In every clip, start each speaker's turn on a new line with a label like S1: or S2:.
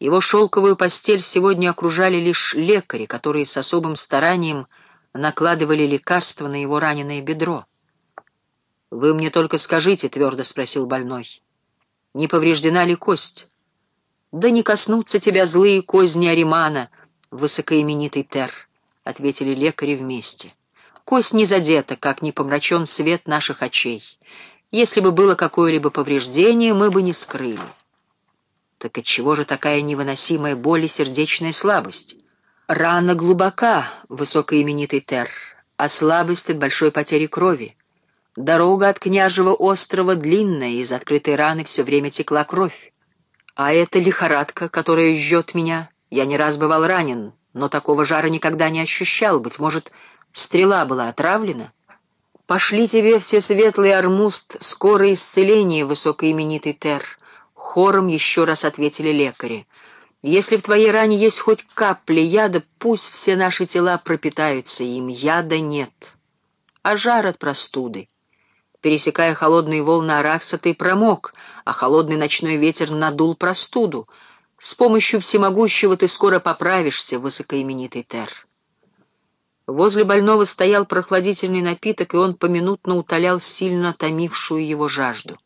S1: Его шелковую постель сегодня окружали лишь лекари, которые с особым старанием накладывали лекарства на его раненое бедро. «Вы мне только скажите», — твердо спросил больной, — «не повреждена ли кость?» «Да не коснутся тебя злые козни Аримана, высокоименитый Тер», — ответили лекари вместе. «Кость не задета, как не помрачен свет наших очей. Если бы было какое-либо повреждение, мы бы не скрыли». Так отчего же такая невыносимая боль и сердечная слабость? Рана глубока, высокоименитый Тер, а слабость от большой потери крови. Дорога от княжего острова длинная, из открытой раны все время текла кровь. А это лихорадка, которая жжет меня. Я не раз бывал ранен, но такого жара никогда не ощущал. Быть может, стрела была отравлена? Пошли тебе все светлый армуст, скорое исцеление, высокоименитый Тер. Хором еще раз ответили лекари. Если в твоей ране есть хоть капля яда, пусть все наши тела пропитаются им. Яда нет. А жар от простуды. Пересекая холодные волны Аракса, ты промок, а холодный ночной ветер надул простуду. С помощью всемогущего ты скоро поправишься, высокоименитый Тер. Возле больного стоял прохладительный напиток, и он поминутно утолял сильно томившую его жажду.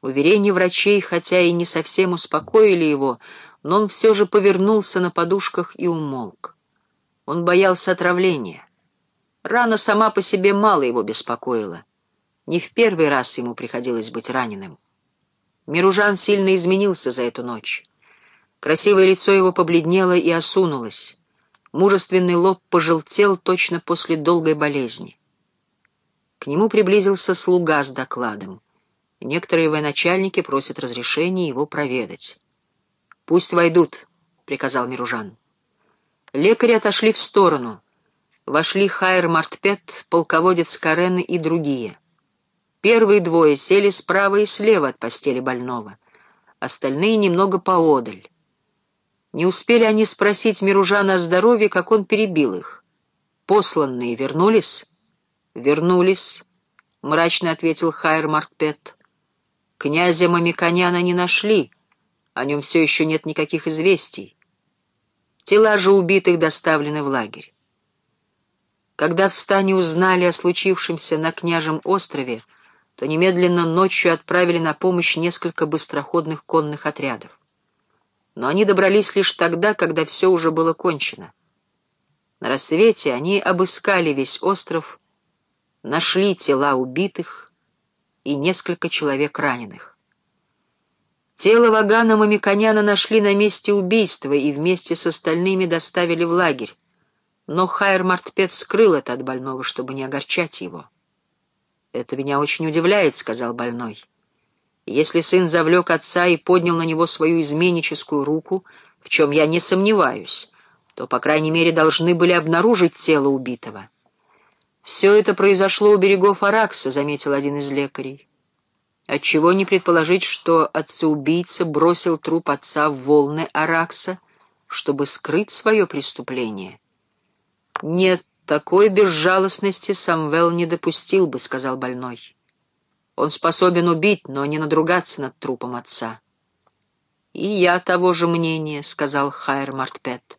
S1: Уверения врачей, хотя и не совсем успокоили его, но он все же повернулся на подушках и умолк. Он боялся отравления. Рана сама по себе мало его беспокоила. Не в первый раз ему приходилось быть раненым. Миружан сильно изменился за эту ночь. Красивое лицо его побледнело и осунулось. Мужественный лоб пожелтел точно после долгой болезни. К нему приблизился слуга с докладом. Некоторые военачальники просят разрешения его проведать. «Пусть войдут», — приказал Миружан. Лекари отошли в сторону. Вошли Хайр Мартпет, полководец Карены и другие. Первые двое сели справа и слева от постели больного, остальные немного поодаль. Не успели они спросить Миружана о здоровье, как он перебил их. «Посланные вернулись?» «Вернулись», — мрачно ответил Хайр Мартпет. «Князя Мамиконяна не нашли, о нем все еще нет никаких известий. Тела же убитых доставлены в лагерь. Когда в стане узнали о случившемся на княжем острове, то немедленно ночью отправили на помощь несколько быстроходных конных отрядов. Но они добрались лишь тогда, когда все уже было кончено. На рассвете они обыскали весь остров, нашли тела убитых и несколько человек раненых. Тело Вагана Мамиконяна нашли на месте убийства и вместе с остальными доставили в лагерь, но Хайер Мартпет скрыл это от больного, чтобы не огорчать его. «Это меня очень удивляет», — сказал больной. «Если сын завлек отца и поднял на него свою изменническую руку, в чем я не сомневаюсь, то, по крайней мере, должны были обнаружить тело убитого». «Все это произошло у берегов Аракса», — заметил один из лекарей. Отчего не предположить, что отца-убийца бросил труп отца в волны Аракса, чтобы скрыть свое преступление? Нет, такой безжалостности Самвел не допустил бы, сказал больной. Он способен убить, но не надругаться над трупом отца. И я того же мнения, сказал Хайр Мартпет.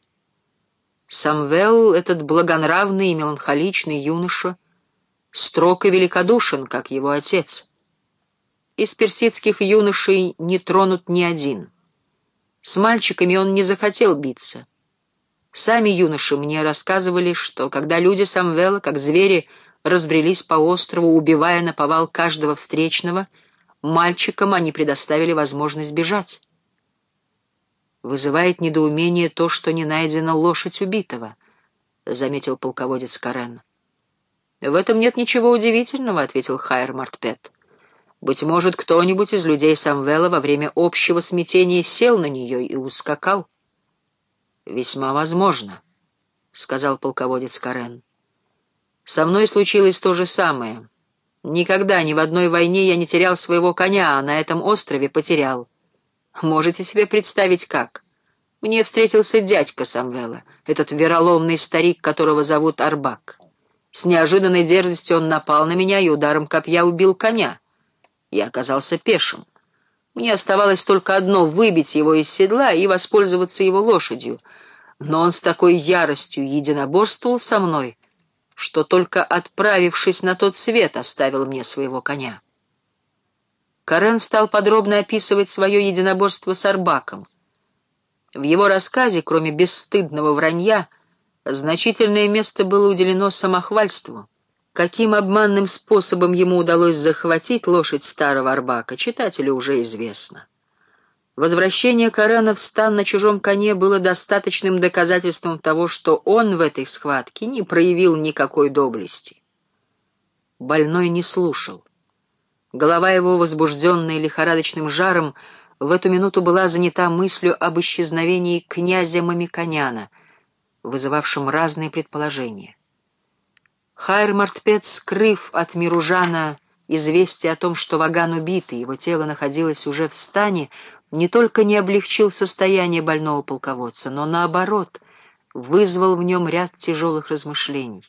S1: Самвел, этот благонравный и меланхоличный юноша, строг и великодушен, как его отец. Из персидских юношей не тронут ни один. С мальчиками он не захотел биться. Сами юноши мне рассказывали, что когда люди Самвела, как звери, разбрелись по острову, убивая на повал каждого встречного, мальчикам они предоставили возможность бежать. «Вызывает недоумение то, что не найдена лошадь убитого», — заметил полководец Карен. «В этом нет ничего удивительного», — ответил Хайер Мартпет. «Быть может, кто-нибудь из людей Самвела во время общего смятения сел на нее и ускакал». «Весьма возможно», — сказал полководец Карен. «Со мной случилось то же самое. Никогда ни в одной войне я не терял своего коня, а на этом острове потерял. Можете себе представить, как? Мне встретился дядька Самвела, этот вероломный старик, которого зовут Арбак. С неожиданной дерзостью он напал на меня и ударом копья убил коня. Я оказался пешим. Мне оставалось только одно — выбить его из седла и воспользоваться его лошадью. Но он с такой яростью единоборствовал со мной, что только отправившись на тот свет, оставил мне своего коня. Карен стал подробно описывать свое единоборство с Арбаком. В его рассказе, кроме бесстыдного вранья, значительное место было уделено самохвальству. Каким обманным способом ему удалось захватить лошадь старого Арбака, читателю уже известно. Возвращение Карена в стан на чужом коне было достаточным доказательством того, что он в этой схватке не проявил никакой доблести. Больной не слушал. Голова его, возбужденная лихорадочным жаром, в эту минуту была занята мыслью об исчезновении князя Мамиконяна, вызывавшем разные предположения. Хайр Мартпет, скрыв от Миружана известие о том, что Ваган убит, и его тело находилось уже в стане, не только не облегчил состояние больного полководца, но, наоборот, вызвал в нем ряд тяжелых размышлений.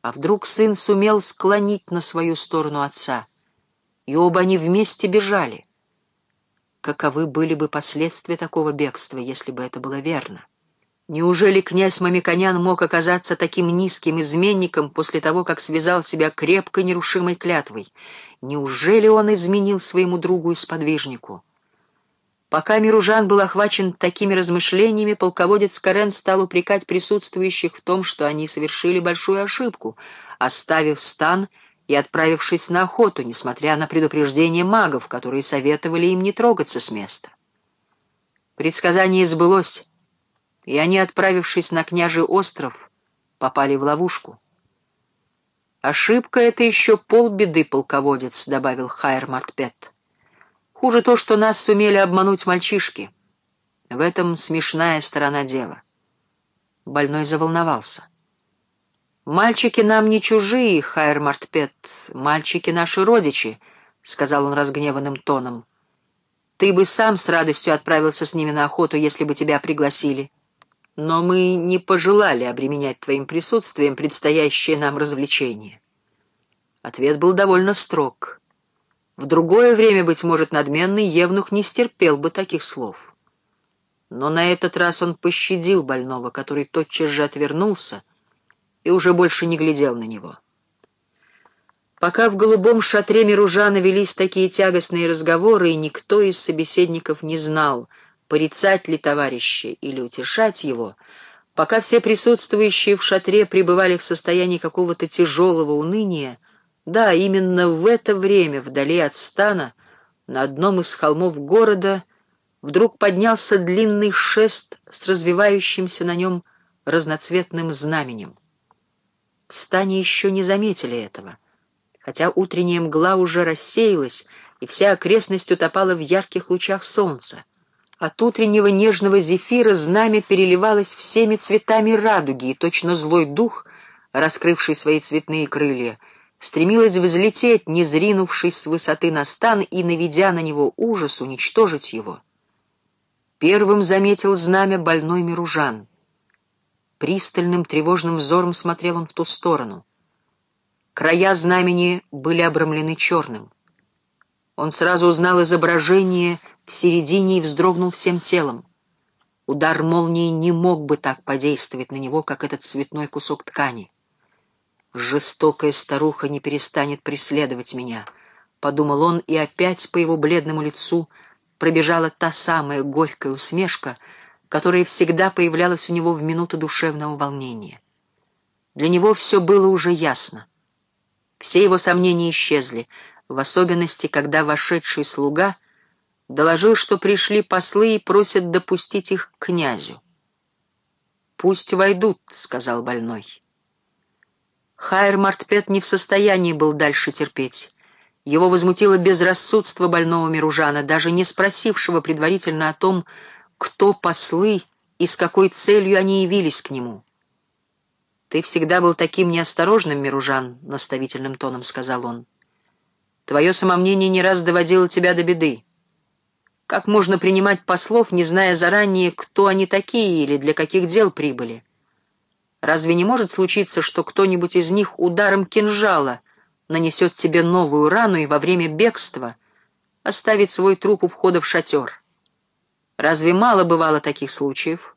S1: А вдруг сын сумел склонить на свою сторону отца — и оба они вместе бежали. Каковы были бы последствия такого бегства, если бы это было верно? Неужели князь Мамиконян мог оказаться таким низким изменником после того, как связал себя крепкой нерушимой клятвой? Неужели он изменил своему другу и сподвижнику? Пока Миружан был охвачен такими размышлениями, полководец Карен стал упрекать присутствующих в том, что они совершили большую ошибку, оставив стан и отправившись на охоту, несмотря на предупреждение магов, которые советовали им не трогаться с места. Предсказание сбылось, и они, отправившись на княжий остров, попали в ловушку. «Ошибка — это еще полбеды, полководец», — добавил Хайер Мартпет. «Хуже то, что нас сумели обмануть мальчишки. В этом смешная сторона дела». Больной заволновался. «Мальчики нам не чужие, Хайер Мартпет, мальчики наши родичи», — сказал он разгневанным тоном. «Ты бы сам с радостью отправился с ними на охоту, если бы тебя пригласили. Но мы не пожелали обременять твоим присутствием предстоящее нам развлечение». Ответ был довольно строг. В другое время, быть может, надменный Евнух не стерпел бы таких слов. Но на этот раз он пощадил больного, который тотчас же отвернулся, и уже больше не глядел на него. Пока в голубом шатре Миружана велись такие тягостные разговоры, и никто из собеседников не знал, порицать ли товарища или утешать его, пока все присутствующие в шатре пребывали в состоянии какого-то тяжелого уныния, да, именно в это время, вдали от стана, на одном из холмов города, вдруг поднялся длинный шест с развивающимся на нем разноцветным знаменем. В стане еще не заметили этого, хотя утренняя мгла уже рассеялась, и вся окрестность утопала в ярких лучах солнца. От утреннего нежного зефира знамя переливалось всеми цветами радуги, и точно злой дух, раскрывший свои цветные крылья, стремилась взлететь, не зринувшись с высоты на стан и, наведя на него ужас, уничтожить его. Первым заметил знамя больной Миружан — Пристальным тревожным взором смотрел он в ту сторону. Края знамени были обрамлены черным. Он сразу узнал изображение в середине и вздрогнул всем телом. Удар молнии не мог бы так подействовать на него, как этот цветной кусок ткани. «Жестокая старуха не перестанет преследовать меня», — подумал он, и опять по его бледному лицу пробежала та самая горькая усмешка — которая всегда появлялась у него в минуты душевного волнения. Для него все было уже ясно. Все его сомнения исчезли, в особенности, когда вошедший слуга доложил, что пришли послы и просят допустить их к князю. «Пусть войдут», — сказал больной. Хайер Мартпет не в состоянии был дальше терпеть. Его возмутило безрассудство больного Миружана, даже не спросившего предварительно о том, кто послы и с какой целью они явились к нему. «Ты всегда был таким неосторожным, Миружан», — наставительным тоном сказал он. «Твое самомнение не раз доводило тебя до беды. Как можно принимать послов, не зная заранее, кто они такие или для каких дел прибыли? Разве не может случиться, что кто-нибудь из них ударом кинжала нанесет тебе новую рану и во время бегства — оставить свой труп у входа в шатер. Разве мало бывало таких случаев?